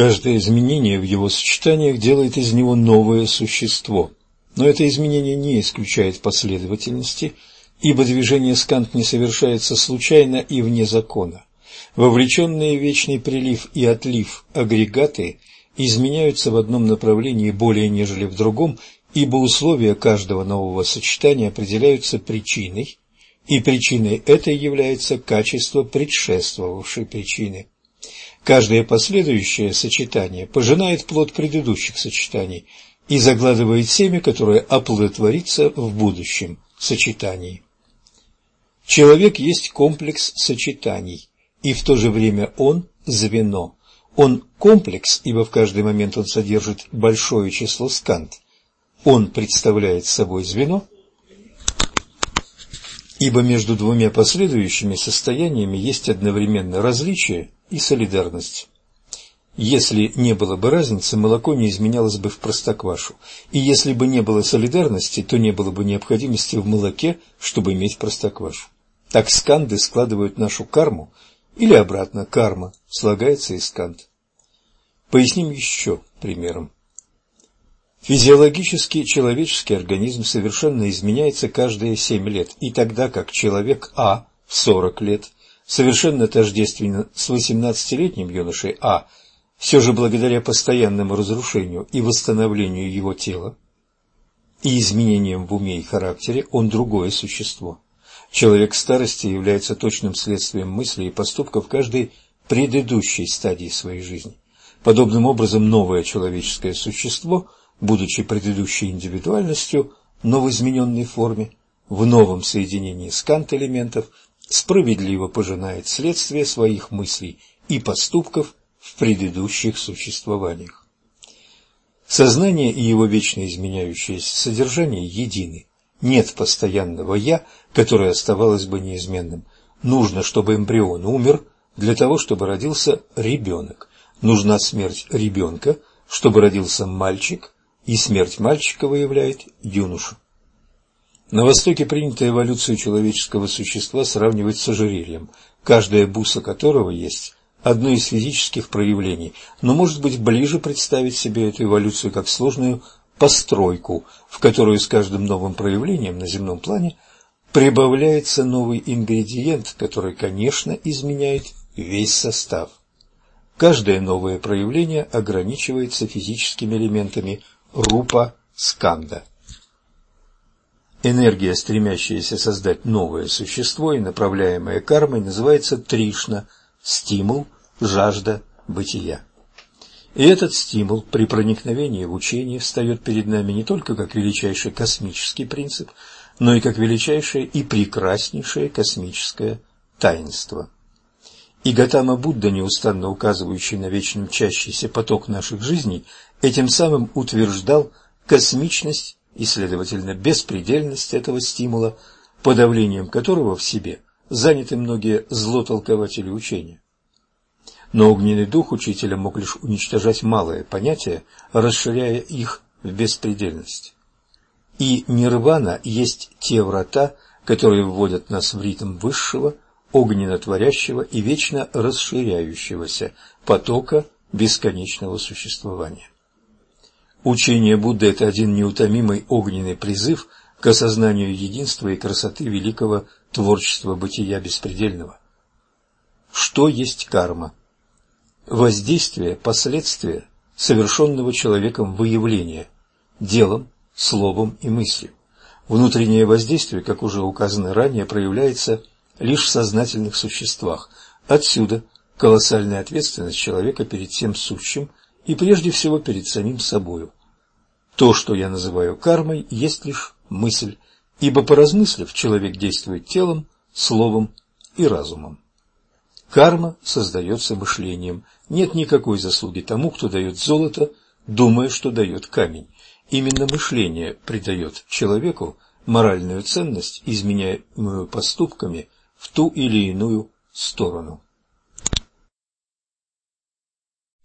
Каждое изменение в его сочетаниях делает из него новое существо. Но это изменение не исключает последовательности, ибо движение скант не совершается случайно и вне закона. Вовлеченные в вечный прилив и отлив агрегаты изменяются в одном направлении более нежели в другом, ибо условия каждого нового сочетания определяются причиной, и причиной этой является качество предшествовавшей причины. Каждое последующее сочетание пожинает плод предыдущих сочетаний и загладывает семя, которое оплодотворится в будущем сочетании. Человек есть комплекс сочетаний, и в то же время он – звено. Он комплекс, ибо в каждый момент он содержит большое число скант. Он представляет собой звено, ибо между двумя последующими состояниями есть одновременно различие и солидарность. Если не было бы разницы, молоко не изменялось бы в простоквашу. И если бы не было солидарности, то не было бы необходимости в молоке, чтобы иметь простоквашу. Так сканды складывают нашу карму, или обратно, карма слагается из сканд. Поясним еще примером. Физиологически человеческий организм совершенно изменяется каждые семь лет, и тогда как человек А в сорок лет совершенно тождественно с восемнадцатилетним юношей А, все же благодаря постоянному разрушению и восстановлению его тела и изменениям в уме и характере он другое существо. Человек старости является точным следствием мыслей и поступков каждой предыдущей стадии своей жизни. Подобным образом новое человеческое существо – будучи предыдущей индивидуальностью, но в измененной форме, в новом соединении скант-элементов, справедливо пожинает следствие своих мыслей и поступков в предыдущих существованиях. Сознание и его вечно изменяющееся содержание едины. Нет постоянного «я», которое оставалось бы неизменным. Нужно, чтобы эмбрион умер для того, чтобы родился ребенок. Нужна смерть ребенка, чтобы родился мальчик, и смерть мальчика выявляет юношу. На Востоке принято эволюцию человеческого существа сравнивать с ожерельем, каждая буса которого есть одно из физических проявлений, но может быть ближе представить себе эту эволюцию как сложную постройку, в которую с каждым новым проявлением на земном плане прибавляется новый ингредиент, который, конечно, изменяет весь состав. Каждое новое проявление ограничивается физическими элементами рупа сканда. Энергия, стремящаяся создать новое существо и направляемая кармой, называется тришна – стимул, жажда бытия. И этот стимул при проникновении в учение встает перед нами не только как величайший космический принцип, но и как величайшее и прекраснейшее космическое таинство. И Гатама Будда, неустанно указывающий на вечно мчащийся поток наших жизней, этим самым утверждал космичность и, следовательно, беспредельность этого стимула, подавлением которого в себе заняты многие злотолкователи учения. Но огненный дух учителя мог лишь уничтожать малые понятия, расширяя их в беспредельность. И нирвана есть те врата, которые вводят нас в ритм высшего, огненно-творящего и вечно расширяющегося потока бесконечного существования. Учение Будды – это один неутомимый огненный призыв к осознанию единства и красоты великого творчества бытия беспредельного. Что есть карма? Воздействие, последствия совершенного человеком выявления, делом, словом и мыслью. Внутреннее воздействие, как уже указано ранее, проявляется лишь в сознательных существах. Отсюда колоссальная ответственность человека перед всем сущим и прежде всего перед самим собою. То, что я называю кармой, есть лишь мысль, ибо поразмыслив, человек действует телом, словом и разумом. Карма создается мышлением. Нет никакой заслуги тому, кто дает золото, думая, что дает камень. Именно мышление придает человеку моральную ценность, изменяемую поступками в ту или иную сторону.